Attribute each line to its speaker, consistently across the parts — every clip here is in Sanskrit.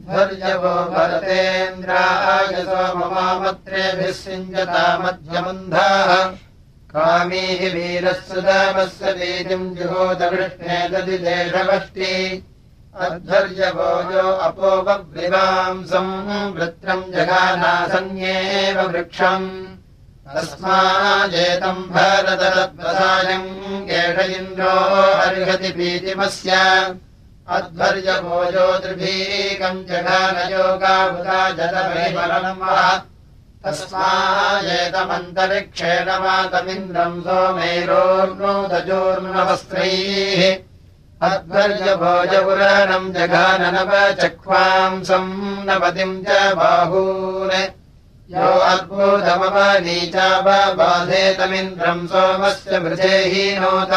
Speaker 1: अध्वर्यवो भरतेन्द्रायसो ममामत्रेभिः सिञ्जता मध्यमन्धाः। कामीः वीरस्य दामस्य वीतिम् जुहोदकृष्णे ददि देशवष्टि अध्वर्यभोजो अपोपविवांसम् वृत्रम् जगानासन्येव वृक्षम्। तस्माजेतम् भारतरद्वसायम् एष इन्द्रो अर्हति पीतिमस्य अध्वर्यभोजो त्रिभीकम् जघानयोगाबुधा जलपरिमलम् वा। तस्माजेतमन्तरिक्षेण मातमिन्द्रम् सोमेरोर्णोदजोर्णवस्त्रैः अध्वर्यभोजपुराणम् जघाननव चक्वांसम् नवतिम् च बाहून्। यो अद्भुतमवनीचा बाधेतमिन्द्रम् सोमस्य मृजेहीनोत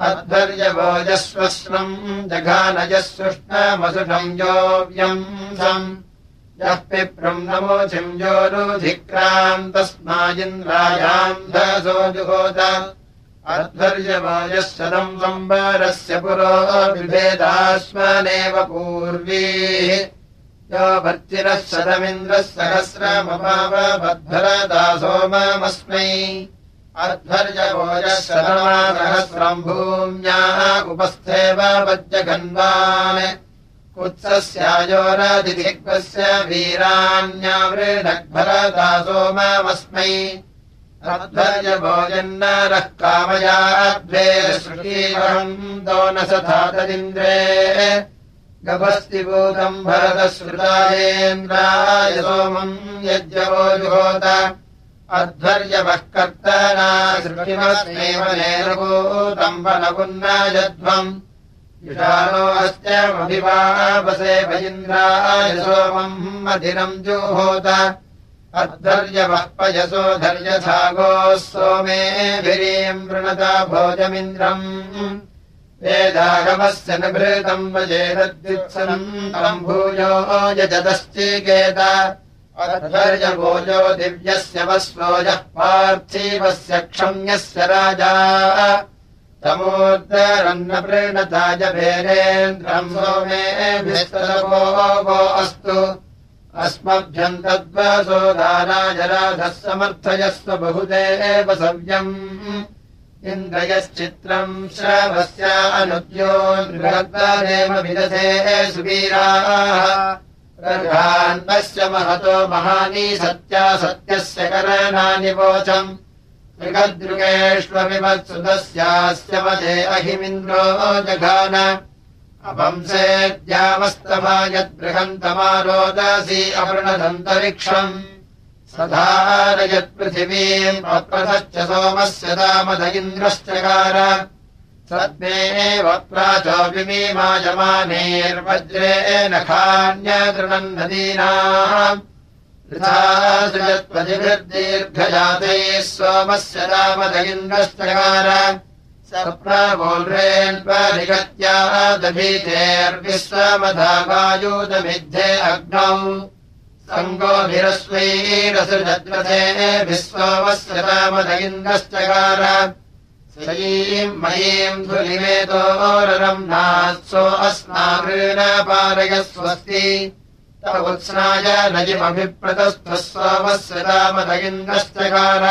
Speaker 1: अध्वर्यभोजस्वस्वम् जघानजः सुष्णमसुषम् योऽव्यम् सम्। यः पिप्रम् नमोचिम् तस्माजिन्द्रायाम् धसो जुहोत। शतम् संवारस्य पुरो विभेदास्मनेव पूर्वीः। यो भर्तिरः शतमिन्द्रः सहस्रमपावबद्धरदासोममस्मै अध्वर्यभोजः शतमासहस्रम् भूम्याः उपस्थेव वज्रगन्वान् कुत्सस्यायोरधिदिग्वस्य वीराण्यावृढग्भरदासोममस्मै अध्वर्यभोजन्नरः कामयाद्वे श्रुतीवहम् न सधातदिन्द्रे गभस्तिभूतम् भरतश्रुतायेन्द्राय सोमम् यज्ञवो जुहोत अध्वर्यवः कर्तना सृष्टिमस्मेव नेरभूतम् वनपुन्नायध्वम् विषाणो अस्त्यमभिवापसे भयिन्द्राय सोमम् मधिरम् जुहोत। अध्वर्यवः पयसो धर्यथागोः सोमेभिरीम् वृणता भोजमिन्द्रम्। वेदागमस्य निभृतम् वजेदद्युत्सनम् तम् भूयो यजदश्चीकेत अध्वर्यभोजो दिव्यस्य वस्वोजः पार्थिवस्य क्षम्यस्य राजा। तमोद्दरन्न प्रीणताय भेरेन्द्रम् सोमेभिस्तवो वो अस्तु। अस्मभ्यम् तद्वसो दाराजराधः समर्थयस्व बहुते एव सव्यम्। इन्द्रयश्चित्रम् श्रावस्य अनुद्यो नृगद्वारेव विदधे सुवीराः प्रधान्वस्य महतो महानी सत्या सत्यस्य करणानि वोचम्। मृगदृगेष्वविवत्सुतस्यास्य मदे अहिमिन्द्रो जघान। अपंसेद्यामस्तमा यद्बृहन्तमारोदसी अपृणदन्तरिक्षम् सधारयत्पृथिवीम् अप्रथश्च सोमस्य दामद इन्द्रश्चकार सद्मे वक्त्राचोऽपिमीमायमानेर्वज्रेण खान्यतृणम् नदीनाम् ृत्वजिभिर्दीर्घजातैः सोमस्य रामद इन्द्रश्चकार सप्रावोल्रेन्परिगत्यादभीतेर्विश्वमधावायूतमिद्धे अग्नौ सङ्गोभिरस्वैरसृजद्रथेभिः सोमस्य रामद अस्माकृपारय स्वस्ति उत्स्नाय नजिमभिप्रतस्थः सोमस्य रामद इन्द्रश्चकार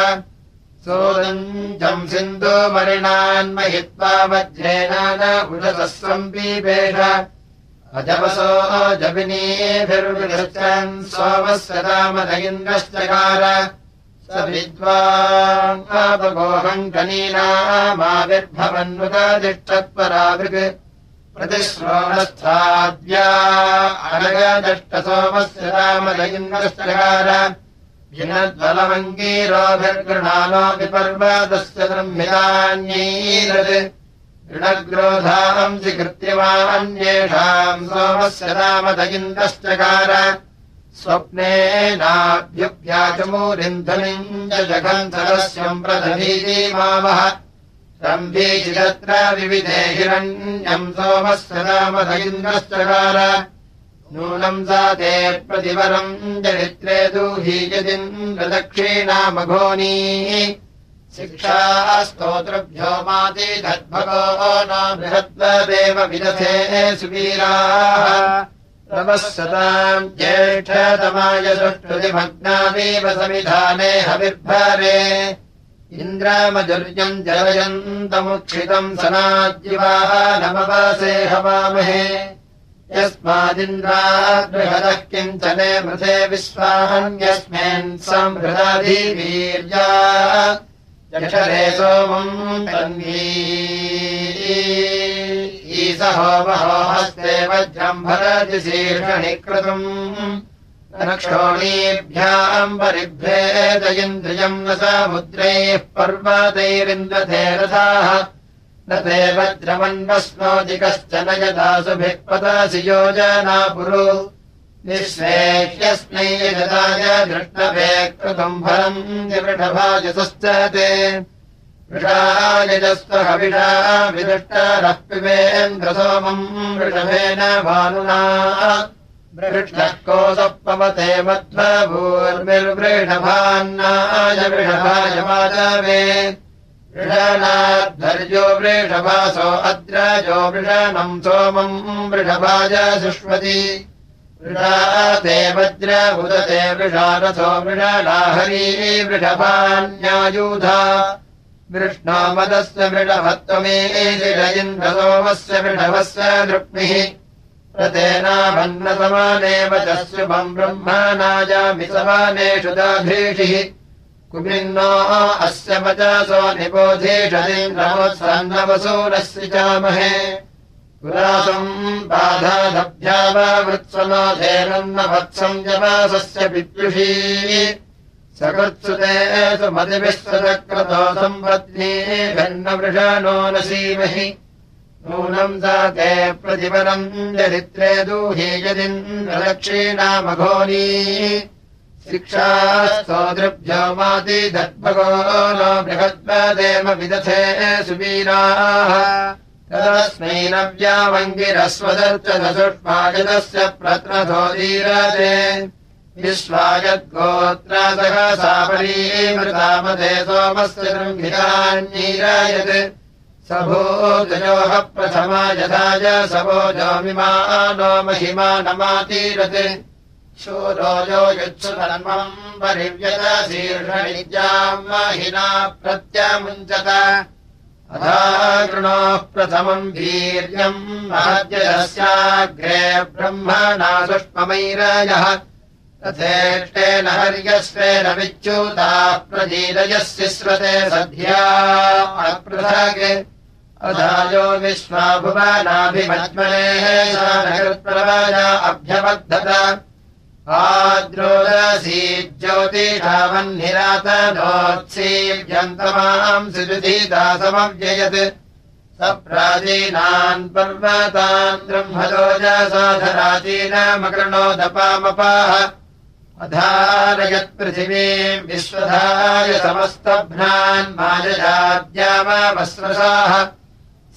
Speaker 1: सोदञ्जम् सिन्धुमरिणान्महित्वा वज्रेण न उषसः सम्पीपेष अजवसो जपिनीभिर्विदश्चन् सोमस्य रामद इन्द्रश्चकार स विद्वाङ्गोहम् कनीनामाविर्भवन्नुतादिष्टत्वरावृग् प्रतिश्रोणस्थाद्या अनगदष्टसोमस्य भिनद्बलमङ्गीरोभिर्गृणानो विपर्वतस्य ब्रह्मितान्यैरत् ऋणग्रोधांसि कृत्रिमान्येषाम् सोमस्य रामद इन्द्रश्चकार स्वप्नेनाभ्युभ्याचमूरिन्धनिम् च जगन्धरस्यम् प्रदधीमावः रम्भीचिदत्र विविधे हिरण्यम् सोमस्य रामद इन्द्रश्चकार नूनम् सा ते प्रतिवरम् चरित्रे दूहीयदिन्द्रदक्षिणामघोनी शिक्षा स्तोत्रभ्यो मातिधद्भगो न बृहद्वदेव विदधे सुवीराः नमस्सताम् ज्येष्ठतमाय सुष्ठुतिमग्नामेव समिधाने हविर्भरे। इन्द्रामजुर्यम् जलयन्तमुक्षितम् सनाद्युवाः नमवासे हवामहे। यस्मादिन्द्राद्बृहदः किञ्चने मृथे विश्वाहन्यस्मिन् संहृदाधिवीर्या जठरे सोमम् तन्वी ईसहो महो हस्ते वज्रम्भरति शीर्षणीकृतम् क्षोणीभ्याम् परिभ्येदयन्द्रियम् न समुद्रैः पर्वतैरिन्द्रथे रथाः न ते वज्रमन्वस्नोति कश्चन यदासुभिः पदासि योजना पुरु निःश्वेह्यस्मै यदाय दृष्टवे कृतम् फलम् निवृढभाजसश्च ते वृषायजस्वहविषा विदृष्टरः पिबेन्द्रसोमम् वृषभेन भानुना। वृष्णः कोसपवते मध्वभूर्मिर्वृषभान्नाय वृषभाय वृषणाध्वर्यो वृषभासो अद्रजो वृषणम् सोमम् वृषभाय सुष्वति वृषाते वज्र उदते वृषारथो वृषणाहरी वृषभान्यायूधा वृष्णो मदस्य वृषभत्वमेन्द्रसोमस्य वृषभस्य दृक्मिः तेनाभन्नसमानेव च शुभम् ब्रह्मणाजामि समानेषु दाधीषिः कुमिन्नो अस्य वचासो निबोधीषदीन्द्रमोत्सन्नवसूरस्य चामहे पुरासम् बाधाधभ्या वा वृत्सनाथेनन्न वत्सम् जवासस्य विद्युषी सकृत्सुते सुमतिविश्वचक्रतो सम्पत्नी भिन्नवृषाणो न सीमहि नूनम् सा ते प्रतिपरम् चरित्रे यदिन्द्रदक्षिणामघोनी शिक्षास्तोदृभ्यो माति दद्भगो नो बृहद्वदेव विदथे सुवीराः। तदस्मै नव्यामङ्गिरस्वदर्चदसुष्मायतस्य प्रत्नथोदीरते विश्वायद्गोत्रा सह सापरीमृतामते सोमस्य गृङ्गितान्यीरायत् सभोजयोः प्रथमा यथाय सभोजोमिमा नो महिमानमातीरत्। शूरोजो युत्सुधर्मम् परिव्यतशीर्षणिज्याम् महिना प्रत्यामुञ्चत। अथा कृणोः प्रथमम् वीर्यम् महद्यस्याग्रे ब्रह्मणा सुष्ममैरयः तथेष्टेन हर्यस्वेन विच्यूताः प्रजीरयस्य स्रते सद्ध्या अपृथक् अधायो विश्वाभुवनाभिमज्मनेः सानकृत्प्रवाजा अभ्यबद्धत। आद्रोदसी ज्योतिषावह्निरातनोत्सीव्यन्तमाम् सुजुधीदासमव्ययत् स प्राचीनान् पर्वतान् ब्रह्मदोजसाधराचीनमकृणोदपामपाः अधारयत्पृथिवीम् विश्वधाय समस्तभ्नान् मायजाद्यामवस्रसाः।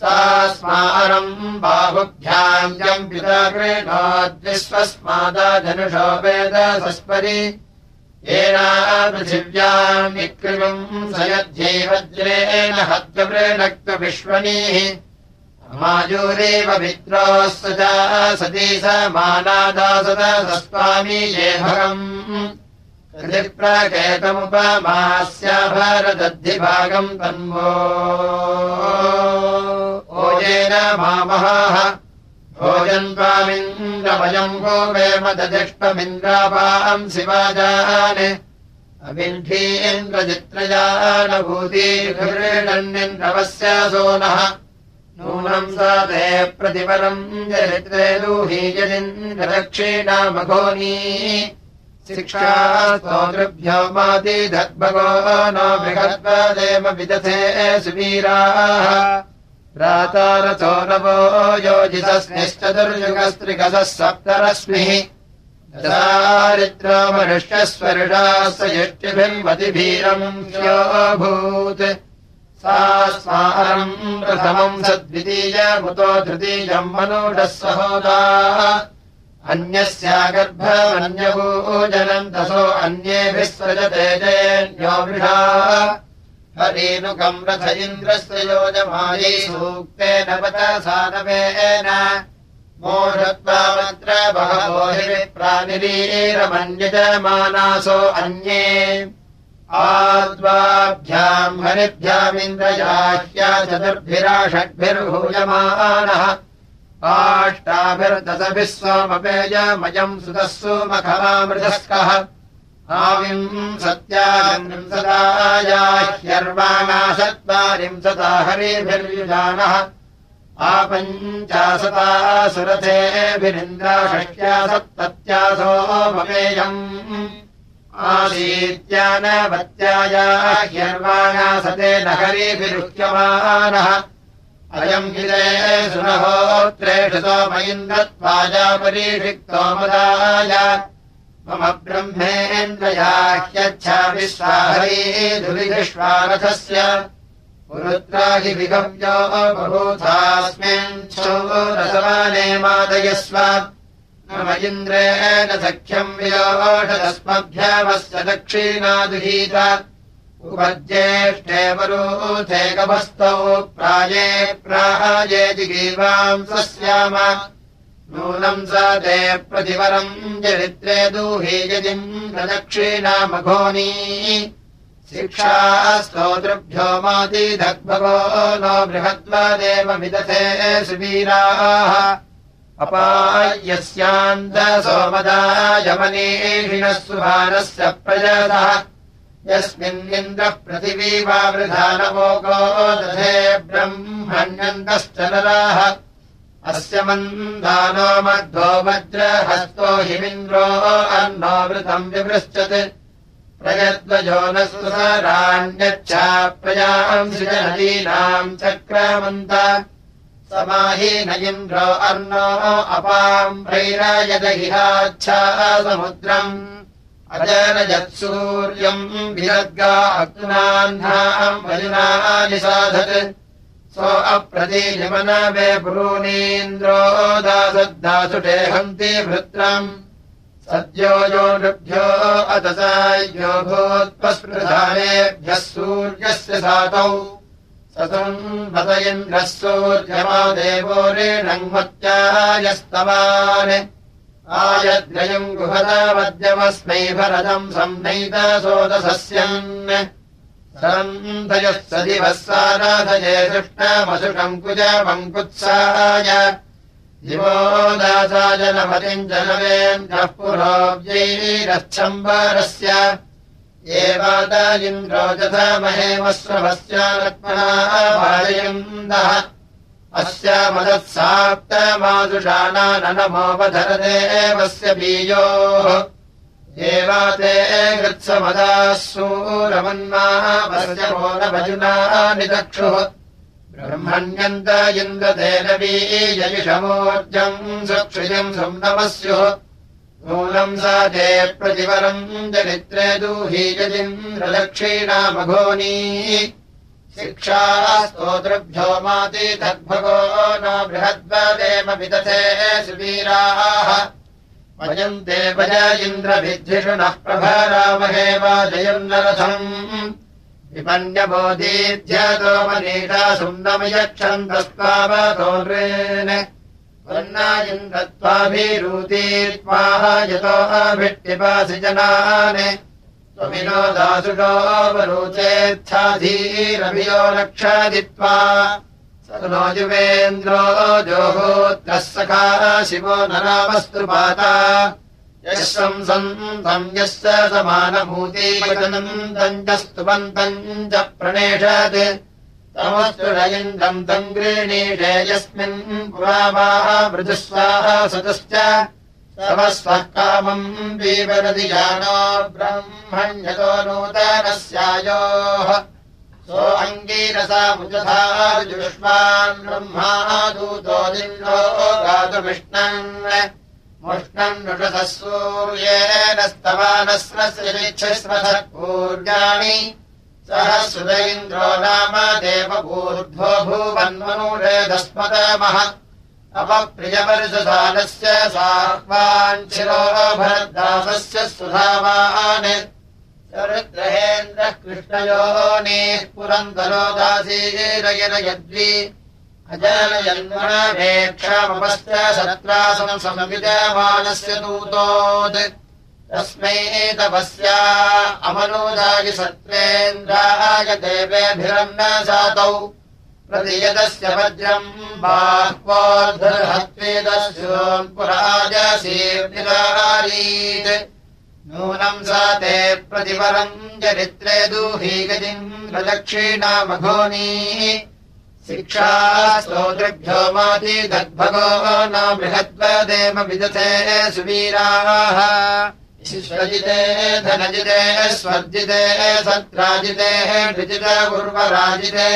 Speaker 1: सा स्मारम् बाहुभ्याम् यम् पिता गृह्णोद्विश्वस्मादाधनुषो वेदसस्परि येना पृथिव्याम् विकृमम् सयध्ये वज्रेण माजूरेव मित्रोऽस्य च सती स मानादासद सस्वामी ये भगम् कृतिप्रकेतमुपमास्याभरदद्धिभागम् तन्वो। ओजेन मामहाः। भोजन् त्वामिन्द्रमयम् भो वेमदष्टमिन्द्रापाम् शिवाजान्। अविण्ठीन्द्रचित्रजानभूतीर्णन्यन्द्रवस्य सोनः नूनम् सा ते प्रतिपरम् चरित्रे दूहीयदिन्द्रदक्षिणामघोनी शिक्षा स्तोतृभ्यो माति धद्भगो नो विदथे सुवीराः। प्रातारथो नवो योजितस्मिश्चतुर्युगस्त्रिगसः सप्तरश्मिः। दारिद्रो मनुष्यस्वर्षास्य यष्टिभिर्मतिभीरम् योऽभूत् सा स्मारम् प्रथमम् सद्वितीयमुतो तृतीयम् मनुषः सहोदा अन्यस्यागर्भमन्यभूजनम् दशो अन्येभिः वृषा। हरेनुकम् रथ इन्द्रस्य योजमायै सूक्तेन वत सानवेन मोषत्वामत्र बहवो हि प्रानिरीरमन्यजमानासो अन्ये आद्वाभ्याम् हरिभ्यामिन्द्रजाह्या चतुर्भिरा षड्भिर्भूयमानः काष्ठाभिर्दशभिः सोमपेयमयम् सुतः सोमखमामृतस्कः आविम् सत्याविंसदायाह्यर्वाणा सत्त्वारिंसता हरिभिर्युजानः आपञ्चाशता सुरथेभिरिन्द्राषष्ट्या सप्तत्यासोमपेयम् आसीत्यानवत्याया सते नगरीभिरुह्यमानः अयम् हिले सुरहोत्रेषु सोमयिन्द्रत्वाजा परीषिक्तो मदाय मम ब्रह्मेन्द्रया ह्यच्छा विश्वाहरीधुविश्वारथस्य पुरुत्राहि विगम्यो बभूथास्मिन् रसमाने मादयस्व मम इन्द्रेण सख्यम् वियोषदस्मभ्यामस्य दक्षिणादुहीत। उपज्येष्ठे वरूथे गभस्तौ प्राये प्राये जिगीवांसस्याम नूनम् स ते प्रतिवरम् चरित्रे दूही यदिम् प्रदक्षिणामघोनी। शिक्षा स्तोतृभ्यो मातिधग्भगो नो विदथे सुवीराः यमनीषिणः सुभानस्य प्रजतः यस्मिन्निन्द्रः पृथिवीवावृधानवोको दधे ब्रह्मण्यन्तश्च नराः। अस्य मन्दानो मध्वो वज्रहस्तो हिमिन्द्रो अन्नोवृतम् विवृश्चत्। प्रयद्वजो न सुराण्यच्छा प्रजाम् सृजनदीनाम् चक्रमन्त समाहि न इन्द्रो अर्णो अपाम् प्रैरायदहिहाच्छा समुद्रम्। अजनजत्सूर्यम् विरद्गा अग्नाह्नाम् वजुनानि साधत्। सो अप्रतीयमनवे पुरूणीन्द्रो दासद्दासुटे हन्ति भृत्रम् सद्यो यो नृभ्यो अतसायो भूत्पस्पृधानेभ्यः सूर्यस्य सातौ सूर्यमा देवो रेणङ्मत्यायस्तवान् आयद्रयम् गुहतामद्यमस्मै भरतम् संनैतसोदसस्यन् सरन्धयः स दिवः साराधये कृष्णमसुषम् कुजमङ्कुत्साय दिवो दासाजनमतिम् जनवेन्द्रः पुरोव्यैरच्छम्बरस्य एवाद इन्द्रो जथामहेमस्वभस्यात्मनायन्दः अस्य मदत्साप्तमादुषाना नमोपधरदेवस्य बीयोः। एवा ते गृत्समदाः सूरमन्मापो न भजुना निचक्षुः ब्रह्मण्यन्त इन्द्रतेन बीजयिषमोर्जम् सुक्षिजम् नूनम् सा ते प्रतिवरम् चरित्रे दूहीयजिन्द्रदक्षिणामघोनी शिक्षा स्तोतृभ्यो मातिधग्भगो न बृहद्वदेव विदथे सुवीराः। वयम् ते वज इन्द्रभिद्धिषु नः प्रभरामहे वा जयम् मनीषा सुन्दमयक्षन्तस्त्वावतो नृन् वन्नायिन्द्रत्वाभिरूतीत्वाः यतो अभिट्टिपासि जनान्। त्वमिनो दासुषोऽवरुचेच्छाधीरभियो लक्षादित्वा स नो युवेन्द्रो जोहोत्रः सखा शिवो नरामस्तुपाता यः संसन्तम् यस्य समानभूतिवचनन्तम् च स्तुवन्तम् च प्रणेषत् तमस्तु न इन्द्रम् तम् गृह्णीषे यस्मिन् पुरावाः मृदुस्वाः सतश्च तमस्वः कामम् बीवरति जानो ब्रह्मण्यतो नूतनस्यायोः सो अङ्गीरसा मुजधाजुष्मान् ब्रह्मा दूतो दिन्दो गातुमिष्णन् मुष्णम् सूर्येण स्तवानस्रस्य पूर्याणि सह सुद इन्द्रो नाम भरद्दासस्य सुधावान् चरुद्रहेन्द्रः कृष्णयोः नीः पुरन्दरो दासीरयनयद्वि अजनयन्मणवेक्षामपश्च शत्रासम् समविजयमानस्य दूतोत् तस्मै तपस्या देवेभिरन्न जातौ वज्रम् पुराजशीर्निरारीत् नूनम् सा ते प्रतिवरम् चरित्रे दूही गतिम् प्रदक्षिणामघोनी शिक्षा स्तोतृभ्यो माति दद्भगो न बृहद्वदेम विदथे सुवीराः शिश्वजिते धनजिते स्वर्जिते सत्राजिते ऋजित उर्वराजिते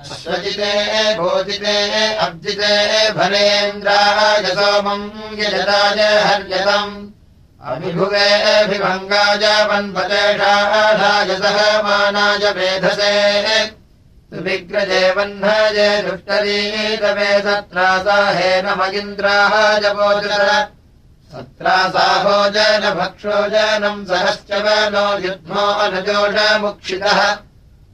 Speaker 1: अश्वजिते भोजिते अब्जिते भरेन्द्राय सोमम् यजताय हर्यतम्। अभिभुवेऽभिभङ्गाय वन्वतेषाढाय सह मानाय वेधसे। सुविग्रजे वह्नाय दुष्टरीतवे सत्रासाहेन मगिन्द्राय वोचर सत्रासाहोजन भक्षोजनम् सहश्च वनो युध्मो अनुजोषमुक्षितः।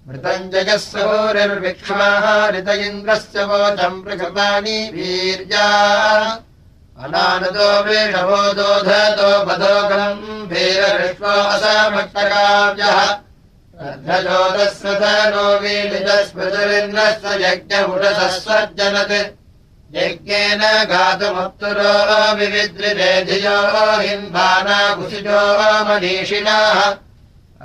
Speaker 1: मृतम् जगः सूरिर्विक्ष्माः ऋत इन्द्रस्य वोचम् प्रकृतानि वीर्या। अनानतो वृषभो दोधतो बधोगम् वीरविश्वो असमट्टकाव्यः रद्धजोदस्य धनो वीलितस्मृतिरिन्द्रस्य यज्ञपुटसः यज्ञेन गातुमत्तुरो विविद्रिरेधियो हिन्वानाकुशिजो मनीषिणाः।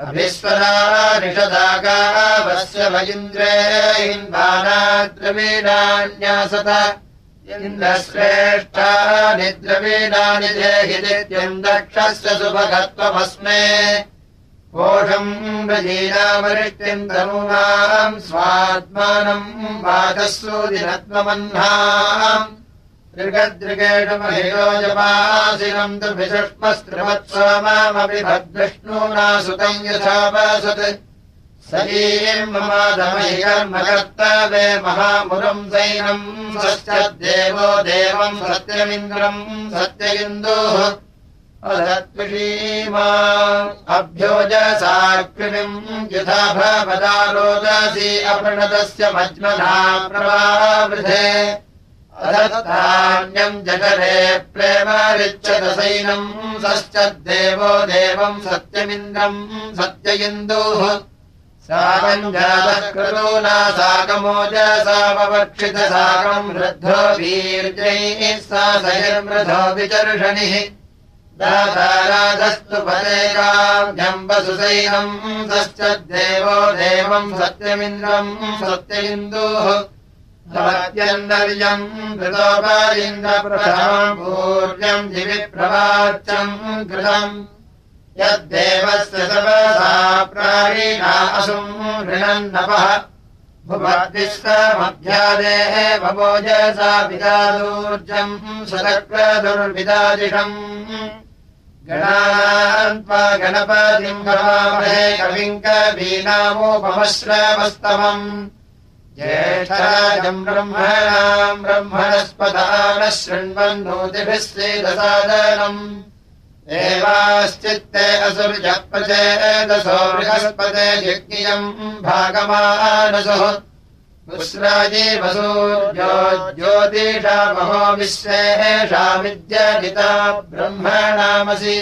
Speaker 1: अभिस्वरा निषदागावस्य मयिन्द्रे हिन्वानाद्रवीणान्यासत इन्द्रश्रेष्ठा निद्रवीणानि देहि नित्यम् दक्षस्य सुभगत्वमस्मे कोषम् रजीनामरिष्टिम् तनूनाम् स्वात्मानम् वाचसूदिनत्वमह्नाम् दृगदृगेणमहिरोजपासिनम् तु विषुष्मस्त्रिवत्सोमामपि भद्विष्णूना सुतम् यथापासत् सलीम् ममादमहिकर्मकर्तवे महामुरम् सैनम् सश्चदेवो देवम् सत्यमिन्द्रम् सत्य इन्दोः अधत्विषीमा अभ्योजसाकृमिम् यथा भवदारोदसी अपृणतस्य मज्मना प्रवावृधे अधतान्यम् जगरे प्रेमारिच्छदसैनम् सश्चदेवो देवम् सत्यमिन्द्रम् सत्य इन्दोः साकञ्जातक्रतूना साकमोजसामवक्षितसाकम् वृद्धो वीर्यैः सा सैर्मृधो विचर्षणिः दाताराधस्तु पदेकाम्बसुसैनम् सश्च देवो देवम् सत्यमिन्द्रम् सत्य इन्दुः सत्यन्दर्यम् कृतोपरिन्द्रप्रथमम् पूर्यम् दिविप्रवाच्यम् कृतम्। यद्देवस्य सवसा प्राणिना असुम् ऋणन्नपः भुवद्विश्वमभ्यादेः भवोजसा पितादूर्जम् सदक्रदुर्विदादिषम् गणान्त्वा गणपतिम् भवामहे कविम् कवीनामोपमश्रवस्तमम्। ज्येष्ठराजम् ब्रह्मणाम् ब्रह्मणस्पदा न शृण्वन्नोतिभिः श्रीदसादनम् एवाश्चित्ते असुर्जप्रचेदसो बृहस्पते यज्ञियम् भागमानसुः पुस्राजी वसूर्यो ज्योतिषा महो विश्वेषामिद्यजिता ब्रह्मणामसि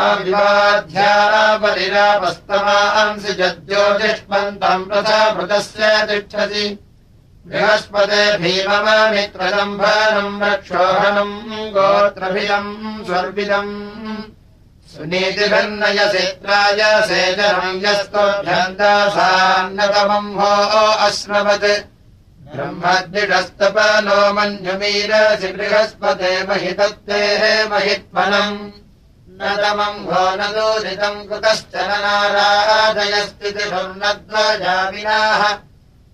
Speaker 1: आविवाध्या परिरापस्तमांसि जज्योतिष्मन्तम् प्रथाभृतस्य तिष्ठसि। बृहस्पते भीममित्रदम्भनम् रक्षोहणम् गोत्रभिदम् स्वर्विदम् सुनीतिभिर्नयसेत्राय सेजनम् यस्तोभ्यन्तासान्नतमम् भो अश्रवत् ब्रह्मद्विषस्तपनो मञ्जुमीरसि बृहस्पते महितत्तेः महित्वनम्। न तमम् भो न दूरितम् कुतश्च न नाराधयस्थितिर्नध्वजामिनाः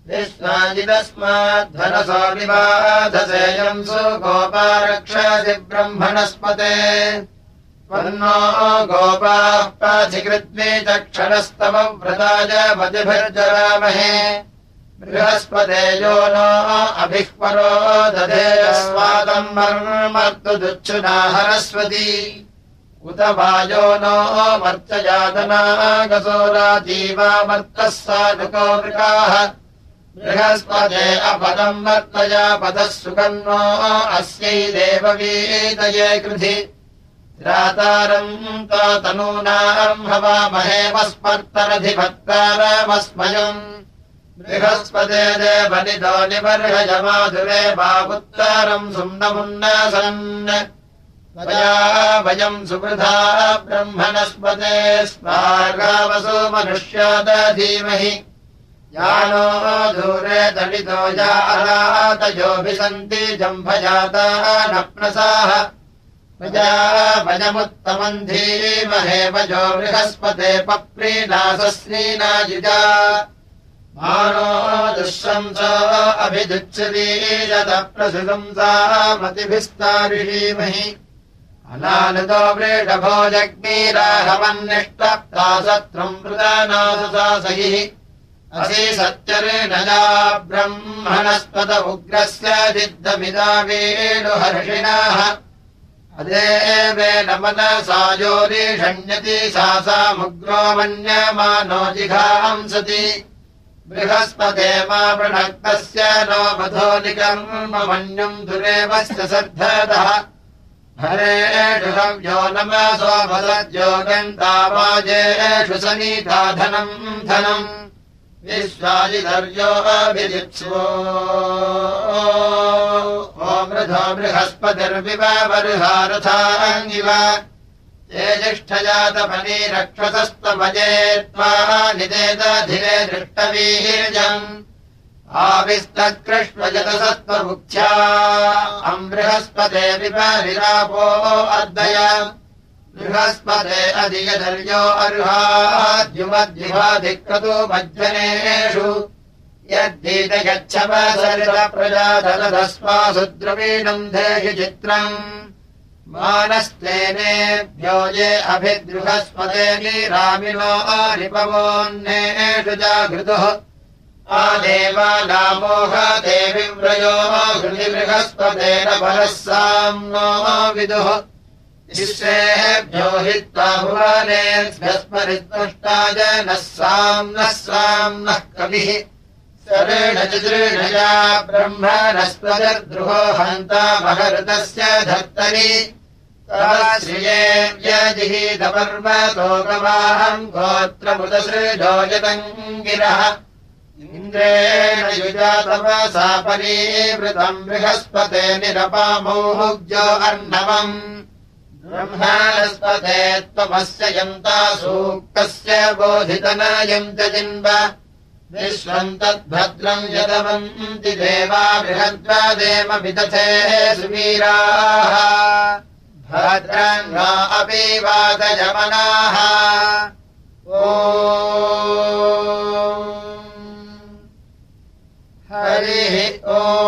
Speaker 1: विश्वाजितस्माद्धनसो विबाधसेयम् सुगोपारक्षसि ब्रह्मणस्पते वर्णो गोपाः पाधिकृत्वे च क्षणस्तव व्रताय पतिभिर्जरामहे बृहस्पते यो नो अभिः परो दधे स्वादम् मर्मर्तुदुच्छुना हरस्वती उत वायो नो मर्चयातनागसोराजीवामर्तः साधुको मृगाः। बृहस्पते अपदम् वर्तया पदः सुगन्नो अस्यै देववीतये कृधि रातारम् तनूनाम् हवामहेमस्पर्तरधिभक्तारमस्मयम् बृहस्पते देवनिदो निबर्हजमाधुरे बापुत्तारम् सुम्नमुन्नसन्। वयम् सुवृथा ब्रह्मणस्पते स्मार्गावसु मनुष्यादधीमहि यानो दूरे दलितो सन्ति जम्भजाता न प्रसाः भजमुत्तमम् धीमहे भजो बृहस्पते पप्रीनासश्रीनाजिजा मानो दुःशंस अभिदुच्छतीरतप्रसुगंसा मतिभिस्तारिषीमहि। अनानुतो वृषभो जग्मीराहवन्निष्टप्ता सत्रम् प्रदानासुसासैः असि सत्यर्णजा ब्रह्मणस्पद उग्रस्य दिद्धमिदा वेणुहर्षिणाः अदेवेन मनसायोरीषण्यति सा सामुग्रो मन्यमानो जिघांसति बृहस्पते मा वृणक्तस्य नो मधोनिकम् मन्युम् दुरेवस्य सद्धतः हरेषु भसद्योगन्तावाजेषु सनीता धनम् धनम् विश्वाजिधर्योऽभिजित्सो ओमृधो बृहस्पतिर्विवरुहारथाङ्गिव ये ज्येष्ठजातफली रक्षसस्तभजे त्वा निदेदधिरे दृष्टवीर्यम् आविस्तकृष्वजतसत्त्वमुख्या अम् विपरिरापो अद्वय बृहस्पते अधिगधर्यो अर्हाद्युमद्युवाधिक्रतु मज्जनेषु। यद्गीत गच्छपसरितप्रजाधलधस्मासु द्रवीणम् धेहि चित्रम्। मानस्तेनेभ्यो ये अभिद्रुहस्पते रामिनो रिपवोन्नेषु जागृतुः। आदेवानामोह देविव्रयो हृदिबृहस्पतेन परः साम्नो विदुः शिश्रेभ्यो हित्वा भुवनेभ्यस्मरित्पृष्टा जनः साम्नः साम्नः कविः। सरेण चतृणया ब्रह्मणस्पदर्द्रुहो हन्ता महृतस्य धर्तरि व्यजिहीतपर्वतोकवाहम् गोत्रमुदसृजो यतम् गिरः इन्द्रेण युजा परीवृतम् बृहस्पते निरपामोहुग्जो अर्णवम् ब्रह्माणस्पते त्वमस्य यन्ता सूक्तस्य बोधितनयम् च जिन्व। विश्वम् तद्भद्रम् यदवन्ति देवा बृहद्वादेव विदथे सुवीराः। भद्रम् वा अपि वादयमनाः। ओ हरिः ओ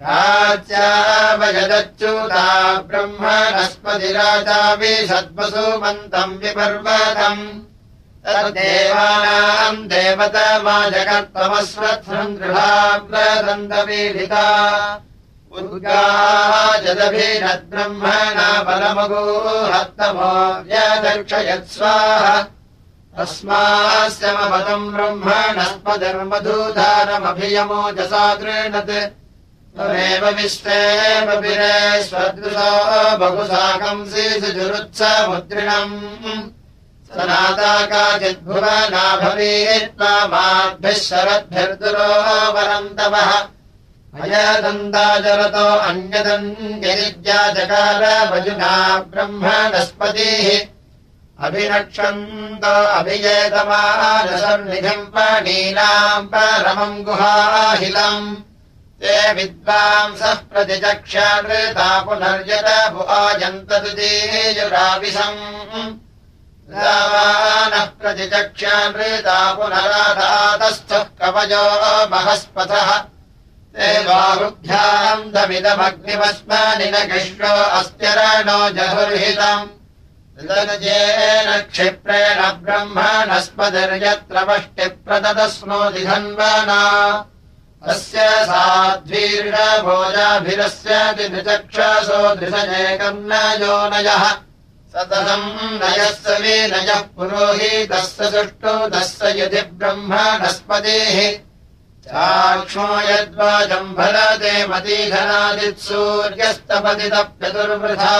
Speaker 1: राज्यावयदच्युता ब्रह्मणस्पतिराजापि सद्वसुमन्तम् विपर्वतम् तद्देवानाम् देवतमा जगत्तमस्वत्सम् दृढाव्रदन्तपीडिता उद्गाजदभिरद्ब्रह्मणा परमगोहत्तमो व्यदर्शयत्स्वाह तस्मास्य मपदम् ब्रह्मणस्पदर्मधूधारमभियमो जसा विश्वेव विरे स्वदृशो बहुसाकम् श्रीसुजुरुत्समुद्रिणम् सनाता काचिद्भुवनाभवीत्वा माद्भिः शरद्भिर्दुरो वरन्तवः अयदन्ताचरतो अन्यदन् गिरिज्या जकार भजुना ब्रह्मणस्पतिः अभिरक्षन्तो अभिजेतमानसन्निधिम् पणीनाम् परमम् गुहाहिलम् ते विद्वांसः प्रतिचक्षानृता पुनर्यत भुवाजन्तदुदीयुराविशम् रावानः प्रतिचक्षानृता पुनराधातस्थः कवयो महस्पथः बाहुभ्याम् दमिदमग्निमस्मानि न कृष्णो अस्त्यरणो जहुर्हितम् क्षिप्रेण ब्रह्मणस्पतिर्यत्र वष्टिप्रदस्नोति धन्वना अस्य साध्वीर्षभोजाभिरस्य नृचक्षसो दृशजेकम् न योनयः सततम् नयस्य विनयः पुरोहितस्य सुष्टु दस्य यदि ब्रह्मणस्पतिः चाक्ष्मो यद्वाजम् भरते मतीधनादित्सूर्यस्तपतितप्यदुर्वृथा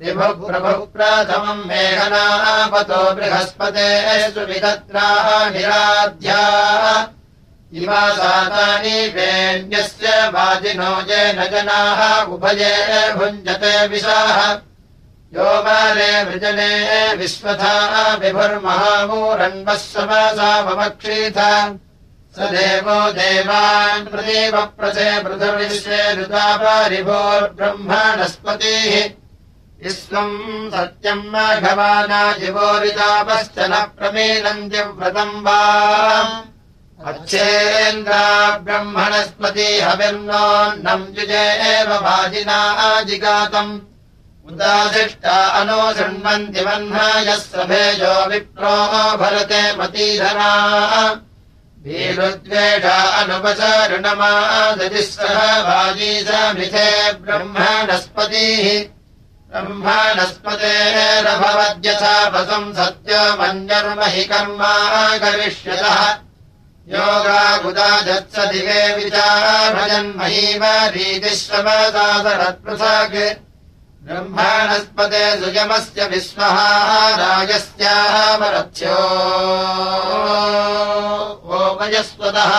Speaker 1: विभुप्रभु प्रथमम् मेघनापतो बृहस्पते सुविदत्राः निराध्या इमा सातानि वेण्यस्य वाजिनो येन जनाः उभये भुञ्जते विशाः। यो बाले वृजने विश्वथा विभुर्महामूरण्वः समसा स देवो देवान् प्रदेव प्रसे पृथविश्वे ऋतापरिभोर्ब्रह्मणस्पतिः विश्वम् सत्यम् माघवानाजिवोरितापश्च न प्रमीनन्त्यव्रतम् वा अच्छेन्द्रा ब्रह्मणस्पति हविर्नोन्नम् युजे एव वाजिना आजिगातम्। उदाशिष्टा अनो शृण्वन्ति वह्नायः सभेजो विप्रो भरते मतीधरा। वीरुद्वेषा अनुपचारुणमादतिः सह वाजी समिथे ब्रह्मणस्पतिः। ब्रह्मणस्पतेरभवद्यथा वसम् सत्यमन्यर्महि कर्मा करिष्यतः योगागुदाजत्स दिवे विचारभजन्महीव रीतिश्रमदासरत्पृथक् ब्रह्माणस्पते सुयमस्य विश्वः राजस्यामरथ्यो ओमयस्वतः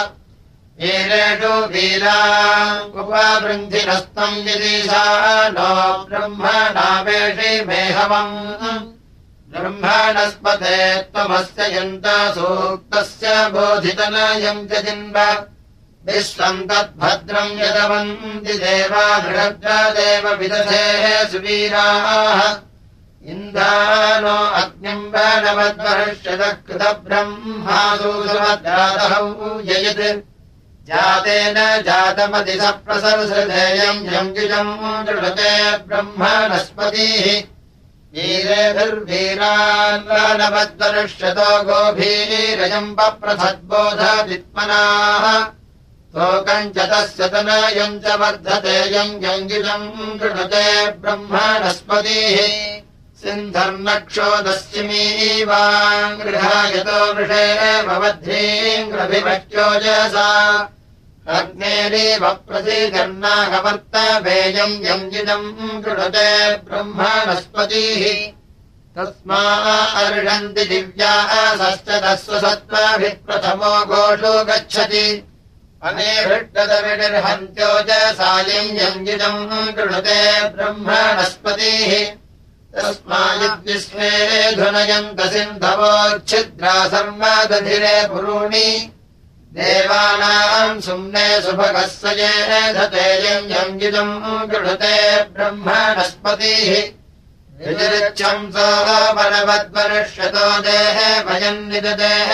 Speaker 1: वीरेषु वीरा उपबृन्धिनस्तम् यदीशा नो ब्रह्मणावेषि मेहवम् ब्रह्माणस्पते त्वमस्य यन्त सूक्तस्य बोधितनयम् च जिन्व तद्भद्रम् यदवन्ति देवा दृढग्रदेव विदधेः सुवीराः। इन्दानो अग्निम् बाणवद्वर्ष्यतः कृतब्रह्मासूसुमद्रातहौ ययत्। जातेन जातमतिसप्रसरसृधेयम् यङ्गिजम् दृढते ब्रह्मणस्पतिः वीरेभिर्वीरान्वानवद्वर्ष्यतो गोभीरयम् पप्रथद्बोधवित्मनाः लोकम् च तस्य तनयम् च वर्धतेयम् यङ्गिजम् दृढते ब्रह्मणस्पतिः सिन्धर्नक्षोदस्यमीवाङ्गृहायतो वृषे भवद्ध्रीङ्ग्रभिभक्ष्योजसा अग्नेरीव प्रसीदर्नागवर्तवेयम् यञ्जिदम् कृणुते ब्रह्मणस्पतिः। तस्मा अर्षन्ति दिव्यासश्च तस्वसत्त्वाभिः प्रथमो गोषो गच्छति। अनेभृष्टदविनिर्हन्त्योजसायम् यञ्जिदम् कृणुते ब्रह्मणस्पतिः। तस्मायद्विश्वे धुनयन्त सिन्धवोच्छिद्रा सर्वादधिरे पुरूणि देवानाम् सुम्ने सुभगः स ये धतेयम् यङ्गिदम् गृहते ब्रह्मणस्पतिः ऋजरिच्छंसोपनवद्वर्ष्यतो देहे भयम् निददेः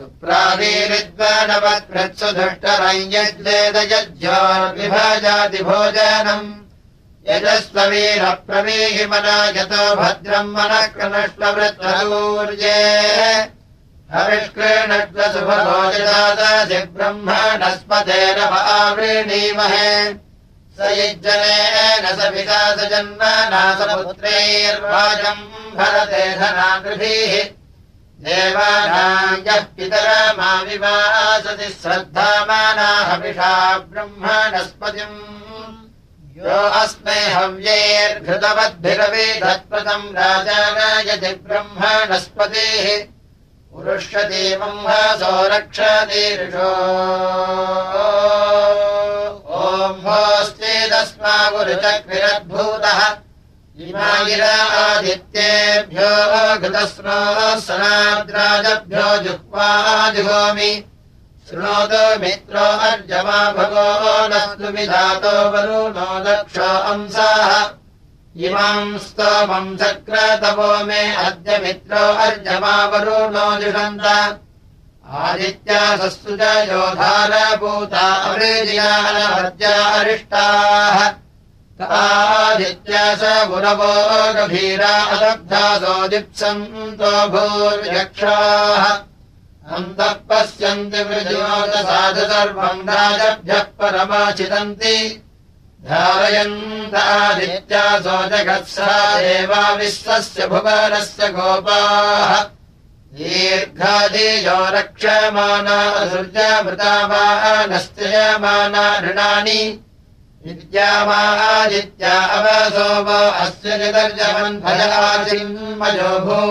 Speaker 1: सुप्रादीरिद्वनवद्भृत्सु धृष्टरञ्जद्वेदयज्ञोर्विभाजाति भोजनम् यजस्ववीरप्रवीहि मना यतो भद्रम् मनः क्रनष्टवृत्तूर्ये हविष्कृणत्वसुभोजदादि ब्रह्मणस्पतेरवावृणीमहे स युज्जनेन स विकासजन्मनासपुत्रैर्वाजम् भरते धनागृभिः देवानाम् यः पितरा विवासति श्रद्धामाना हविषा ब्रह्मणस्पतिम् यो अस्मै हव्यैर्घृतवद्भिरवेधत्पदम् राजानायति ब्रह्मणस्पतिः इमागिरा आदित्येभ्यो घृतस्नो सनाद्राजभ्यो जुह्वा जुहोमि। शृणोतु मित्रो अर्जमा भगो नस्तु विधातो वरुणो दक्षो अंसाः इमाम् स्तोमम् चक्रतवो मे अद्य मित्रो अर्जमा वरुणो जुषन्त आदित्यासस्तु च योधारभूता अरिष्टाः। आदित्या स गुरवो गभीरा अदब्धासो दिप्सन्तो भूर्यक्षाः। अन्तः पश्यन्ति साधु सर्वम् राजभ्यः परमाचितन्ति धारयन्तादित्यासो जगत्सा देवा विश्वस्य भुवनस्य गोपाः। दीर्घादियो असृजमृता वा नश्चयमाना ऋणानि विद्यामादित्या अवसो वा अस्य निदर्जमन्भयाचिन्मयो भू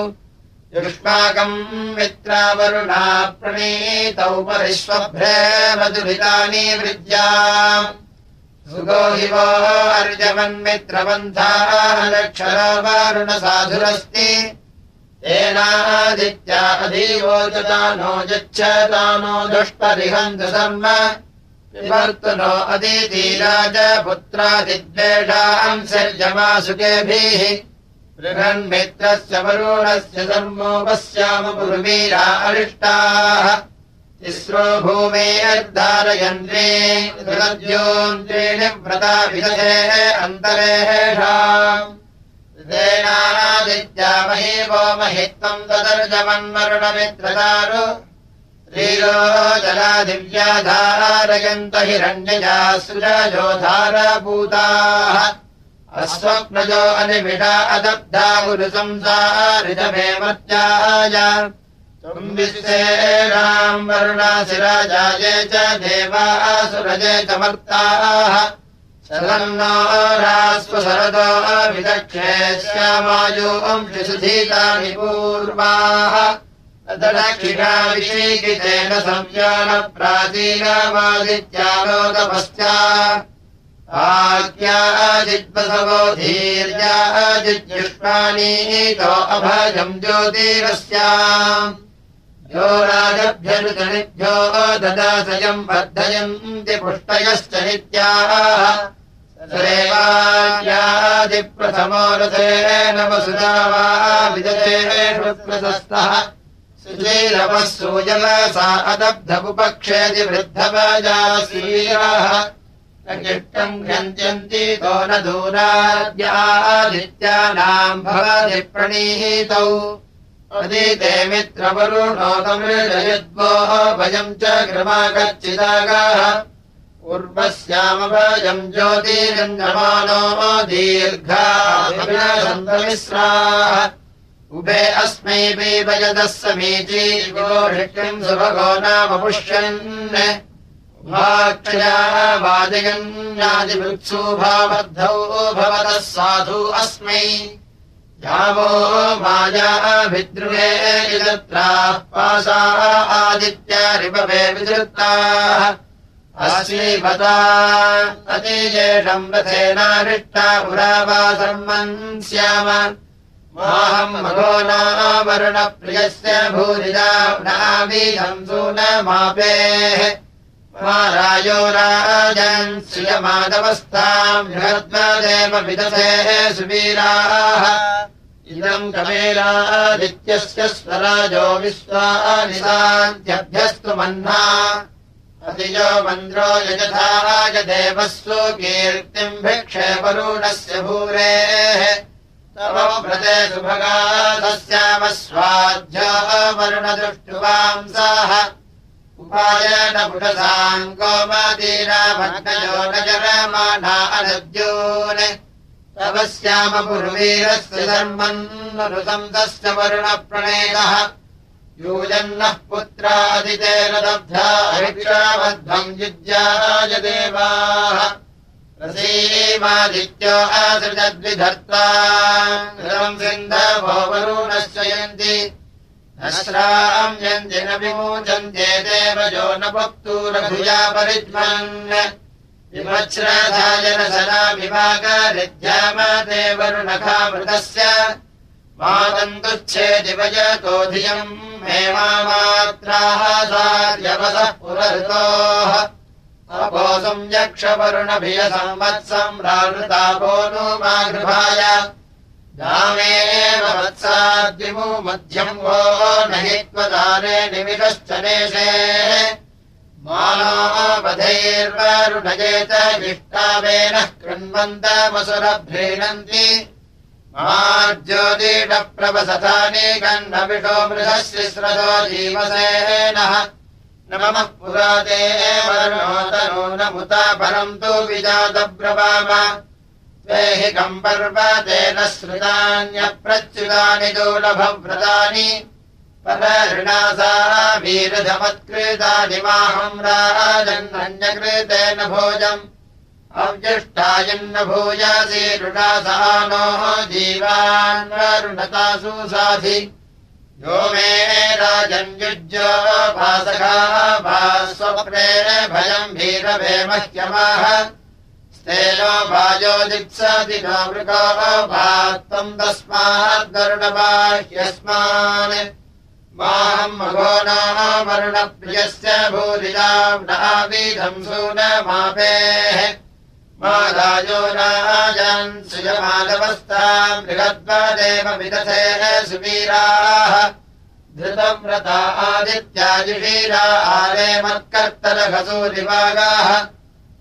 Speaker 1: युष्माकम् मित्रावरुणा प्रणीतौ परिष्वभ्रे मधुरितानि विद्या सुगो हि वो अर्जमन्मित्रबन्धाक्षरावरुणसाधुरस्ति तेनादित्या अधीवोचतानो यच्छतानो दुष्परिहन्तु सर्म विवर्तनो अदितिराजपुत्रादिद्वेषाम् सर्जमासुकेभिः। बृहन्मित्रस्य वरुणस्य सर्मो पश्याम पुर्वीरा अरिष्टाः तिस्रो भूमे अर्धारयन्त्रे त्रिणद्योन्त्रीणि व्रता विदधे अन्तरेषाम् तेनादित्यामहे वो महित्वम् तदर्जमन्मरुणमित्रदारु श्रीरो जला दिव्याधारयन्त हिरण्यजा सुरजोधारभूताः अस्वप्नजो अनिमिषा अदब्धा गुरुसंसारिजमे मत्याय विश्वेराम् वरुणाशिराजाये च देवासुरजे च मर्ताः। शरन्नो रास्वशरदो विदक्षे श्यामायोंशि सुधीतानि पूर्वाः। तदक्षिणाभिषेकितेन संज्ञानप्राचीनमादित्यालोकपश्चा आज्ञाजिद्वसवो धीर्याजिद्युष्मानीतो अभयम् ज्योतिरस्याम् यो राजभ्यनुतनिभ्यो ददासयम् वर्धयन्ति पुष्टयश्च नित्याः। देवायादिप्रथमो रथेन वसुधा वा विदतेषु प्रशस्तः सुचैरवः सूयलसा अदब्धमुपक्षेति वृद्धवजासीराः किष्टम् गन्त्यन्ति तो न दूराद्यादित्यानाम् भवति प्रणीतौ अदीते मित्रवरुणोतमृजयद्वो भयम् च क्रमागच्छिदागाः पूर्वस्यामभयम् ज्योतिरञ्जमानो दीर्घामिश्राः उभे अस्मै वयदः समीची गोष्ठिम् सुभगो नाम पुष्यन्। उभाक्षया वाजयन्यादिवृत्सुभाबद्धौ भवतः साधु अस्मै मायाभिद्रुवे आदित्यारिपवे विधृताः अस्मीपता अतिजेषम् रथेनारिष्टा पुरा वा स्याम। माहम् मघो नावर्णप्रियस्य भूरिदा नावीहम् सूनमापेः रायो राजन् श्रियमादवस्थाम् बृहद्वदेव विदधेः सुवीराः। इदम् कमेलादित्यस्य स्वराजो विश्वानिसान्त्यभ्यस्तु मह्ना अतिजो मन्द्रो यजथाराजदेवस्सु कीर्तिम् भिक्षे वरुणस्य भूरेः। तव व्रते सुभगाधस्यामस्वाध्यो वर्णदृष्टुवांसाः उपायन पुटसाम् गोमतीराभग्नयो न जरमाणा अनद्योन् तवस्याम पुर्वीरस्य वरुणप्रणेदः यूजन्नः पुत्रादितेन हरिक्षाबद्धम् युज्याय देवाः। रसीमादित्यो आसृजद्विधर्ता सिन्धवो वरुणस्य यन्ति नश्राम्यन्ति न विमोचन्ते देवजो न पक्तूरभुजा परिज्मन्। विमच्छ्रधायनसना विभागरिद्यामते वरुणखामृतस्य मातन्तुच्छेदिवयतो धियम् मे मात्राः सार्यवसः पुरहृतोः अपोसम् यक्षवरुणभिय संवत्सम् रावृतापो नो मा गृहाय दामेव वत्सा द्विमो मध्यम् वो न हि त्वदारे निमिषश्च नेशे मानोपधैर्वरुणजेत इष्टावेनः कृण्वन्तमसुरभ्रीणन्ति ज्योतिषप्रवसथानि गन्धविषो मृगशिस्रतो जीवसेनः न ममः परम् तु विजातब्रवाम त्वे हि कम्पर्वतेन श्रुतान्यप्रच्युतानि दुर्लभव्रतानि। परऋणासा वीरधमत्कृतानि माहम् राजन्नन्यकृतेन भोजम्। अव्यष्टायन्न भूयासि ऋणासानोः जीवान्वरुणतासु साधि यो मे राजन्युज्योपासखा भा स्वप्नेन भयम् भीरवे मह्यमाह स्तेनो भाजो दित्सति नो मृगो त्वम् तस्माद्गरुडबाह्यस्मान् माहम् मघो नामरुणप्रियस्य भूरिजाम् सूनमापेः मादायो राजान् सुयमादवस्था बृहद्वदेव विदधेन सुवीराः। आरे मत्कर्तरघसूरिवागाः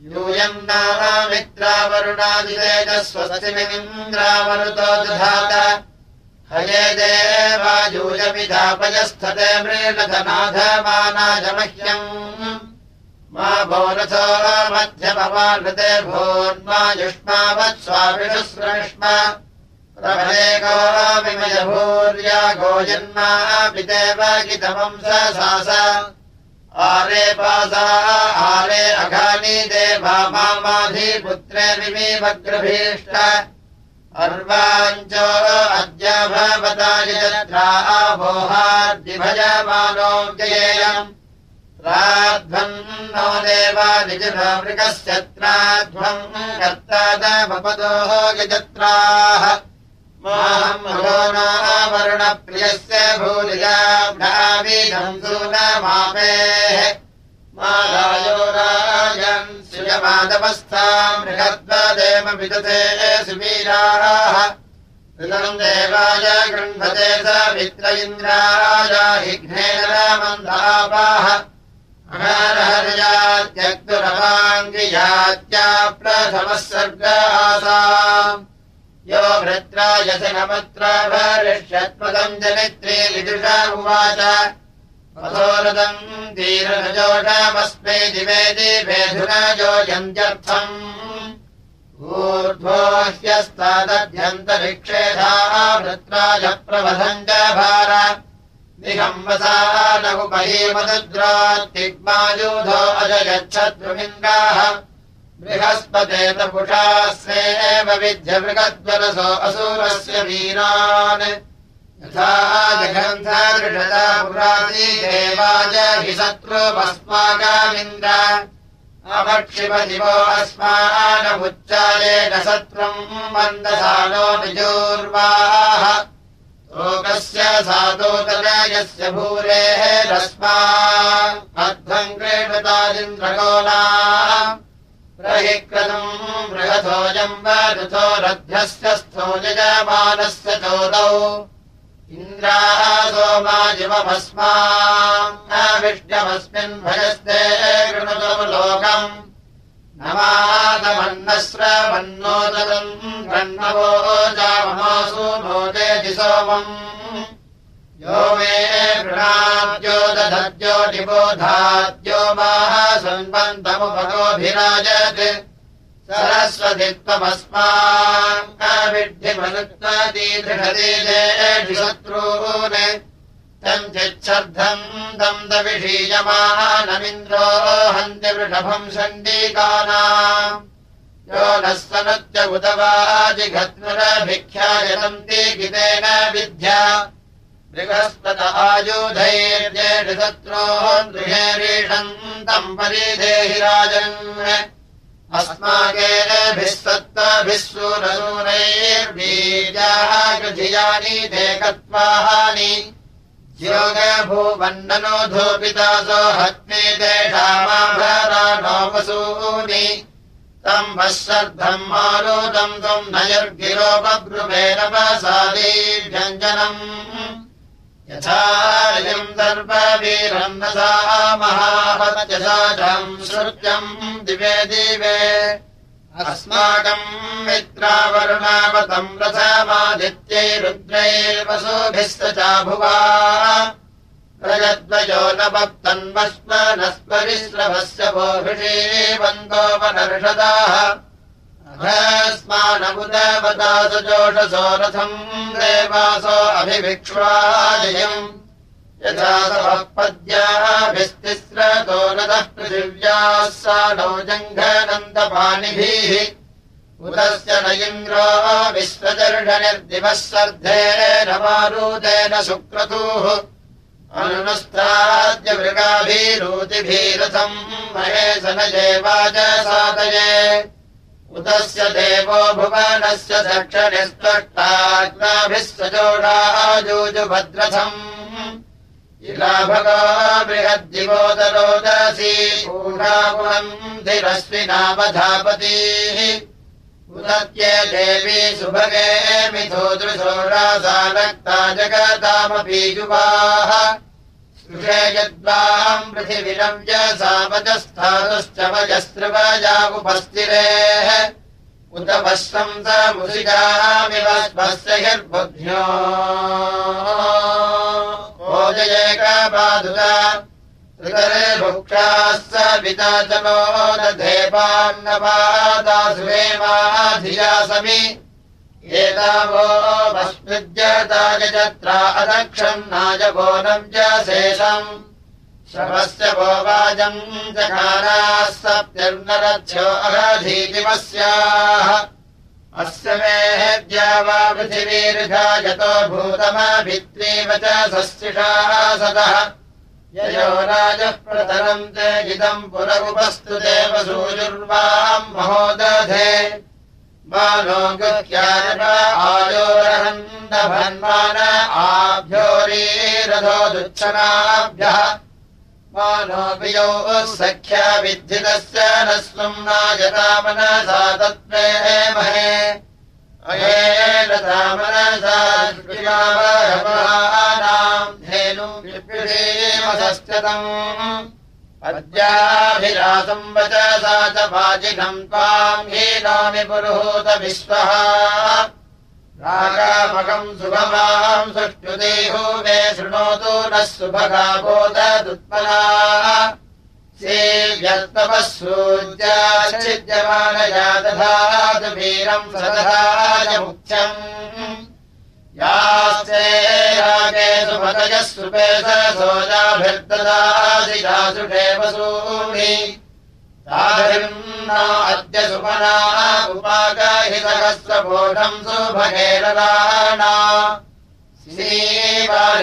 Speaker 1: यूयम् नामित्रावरुणादितेजस्वस्तिमिन्द्रावरुतो दधात हये देवा यूयमिधापयस्थते मृणधनाधमानाय मह्यम् मा भोरथो मध्यमवानृते भून्मा युष्मावत् विमय भूर्या गोजन्मा पितेव गितमम् सास आरे पासा आरे अघानि देवा मामाधिपुत्रे विमीवग्रभीष्ट अर्वाञ्चो अद्य भवता यत्रा भोहाद्विभजमानो जयेयम् ध्वन्नो देवानिजमृगश्चत्राध्वम् कर्तादमपदोः गजत्राः माहम्वरुणप्रियस्य भूरिजाभ्याभिधम् सूनमापेः मालायो राजन् श्रियमादवस्थाम् बृहद्वदेव विदते सुवीराः। ऋतम् देवाय गृह्णते स मित्र इन्द्राय हिघ्नेन मन्दापाः अनारहर्यात्यक्तुरवाङ्गियात्या प्रथमः सर्गासा यो भृत्रायस नमत्र भरिष्यत्पदम् जनित्री विदुषा उवाच। अथोरदम् तीरनजोषमस्मै दिवे दिवेधुनजोजन्त्यर्थम् ऊर्ध्वो ह्यस्तादध्यन्तरिक्षेधा वृत्राय प्रवधम् च भार दिगम्बसा नगुपहीमदुद्रात्तिग्मायूधो अजगच्छद्रुमिन्द्राः बृहस्पते तपुषा स्वेव विध्यमृगद्वरसो असुरस्य वीरान्। यथा पुराति देवाज हि शत्रुमस्माकामिन्द्र अवक्षिपदिवो अस्मानमुच्चारेण सत्रम् मन्दसानो निजोर्वाः। लोकस्य साधोतनयस्य भूरेः रस्मा। अध्वम् क्रीडतादिन्द्रगोला प्रहिक्रतम् बृहथोजम् वरुथो रथ्यस्य स्थो यजमानस्य चोदौ। इन्द्राः सोमाजिमभस्माविष्टमस्मिन् भयस्ते कृणतो लोकम्। नमादमन्नस्रवन्नोदरम् गण्णवो जाममासु नोदेति सोमम् यो मे गृणाद्यो दधद्यो निबोधाद्यो माः त्वमस्माविड्ढिमनुत्वतीदृढदीजेषु शत्रून्। तम् चिच्छर्धम् तम् दविषीयमानमिन्द्रो हन्ति वृषभम् षण्डीकानाम् यो नः सनत्य उदवाजिघत्मुरभिख्यायतन्ति गितेन विद्या बृहस्पत आयुधैर्येषत्रोन्दुहेरीषन्तम् परिधेहि राजन् अस्माकेभिः सत्त्वाभिः सूरसूरैर्बीजाः गृधियानि देकत्वाहानि योगभूवन्ननो धूपितासो हत्मे तेषामाभराणोपसूनि तम् वःशर्धम् मारोदम् त्वम् नयर्गिरोपब्रुवेरपसादीव्यञ्जनम् सर्ववीरम् न सा महापत्यसाम् सृत्यम् दिवे दिवे। अस्माकम् मित्रावरुणावतम् रथमादित्यै रुद्रैर्वसोभिस्त चाभुवा। प्रजद्वयो न भक्तन्वस्म नस्परिश्रभस्य भोभिषीवन्तोपनर्षदाः अभस्मानमुदवदासजोषसो रथम् देवासो अभिभिक्ष्वाजयम् यथा पद्याभिस्तिस्रतो नतः पृथिव्याः सा नो जङ्घनन्दपाणिभिः उदस्य न इन्द्रो विश्वदर्शनिर्दिवः सर्धेन मारुतेन सुक्रतुः अनुनस्ताद्य मृगाभिरूतिभिरथम् महेश न जेवाच साधये उतस्य देवो भुवनस्य दक्षिणस्त्वष्टाग्नाभिः सजोडाजूजुभद्रथम् इलाभगा बृहद्दिवोदरोदसी ऊढापुरन्धिरश्विनावधापतीः उदत्ये देवी सुभगे मिथो दृशोरासानक्ता जगतामपीजुवाः यद्वाम् पृथिविरव्य सावजस्थातुश्च वजस्त्रिवजामुपस्थिरेः उत पश्वम् स मुसिकामिव स्वस्य हिर्बुद्ध्यो ओजयेकपादुता त्रिकरे भुक्षाः स पिता च नो दधेपान्नपादासुवेमाधियासमि एतावो भस्मृज्यतायजत्रा अदक्षम् नाजगोनम् च शेषम्। श्रवस्य भो वाजम् चकाराः सप्तिर्नरथ्यो अघधीतिमस्याः अस्य पृथिवीर्घा यतो भूतमभित्रीव च सस्तिषाः सदः ययो राजः प्रतरम् ते इदम् पुरमुपस्तु देव सूयुर्वाम् महोदधे मानो गत्यायोरहन्दभन्मान आभ्योरीरथो दुच्छनाभ्यः। मानोऽपि योः सख्या विद्धितस्य न स्वम् नायतामनसा तत्त्वे महे। तामनसानाम् धेनुम् विप्रीमसस्यतम् अद्याभिरासम् वचसा च वाजिनम् त्वाम् हीनामि पुरुहूत विश्वः। रागामकम् सुभमाम् सुष्ठुदेहो मे शृणोतु नः सुभगा बोधदुत्पलाः सेव्यस्तवः सूर्याच्छिद्यमानया दधातु वीरम् मुख्यम् यास्ते रागे सुभगजः सुपे स सोजाभिर्ददादिदासुषे वसूनि ताभिर्नो अद्य सुमना उपागहितहस्रबोधम् सुभगेरराणा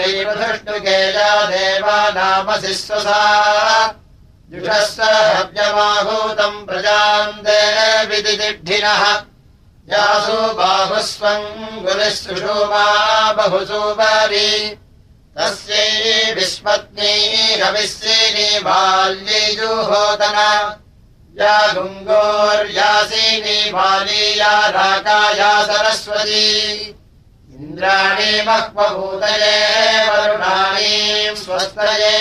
Speaker 1: श्रीवारीपृष्टुकेया देवानामसि स्वसा जुषस्य हव्यमाहूतम् प्रजाम् देविदिदिढ्ढिनः यासु बाहु स्वङ्गुलिशुषोमा बहुसु भारी तस्यै विस्पत्नी रविशिनी बाल्येजुहोदन या गुङ्गोर्यासीनि बाली या राका या सरस्वती। इन्द्राणि मह्वभूतये वरुणानि स्वस्तये।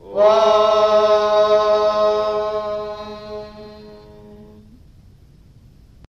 Speaker 1: ओ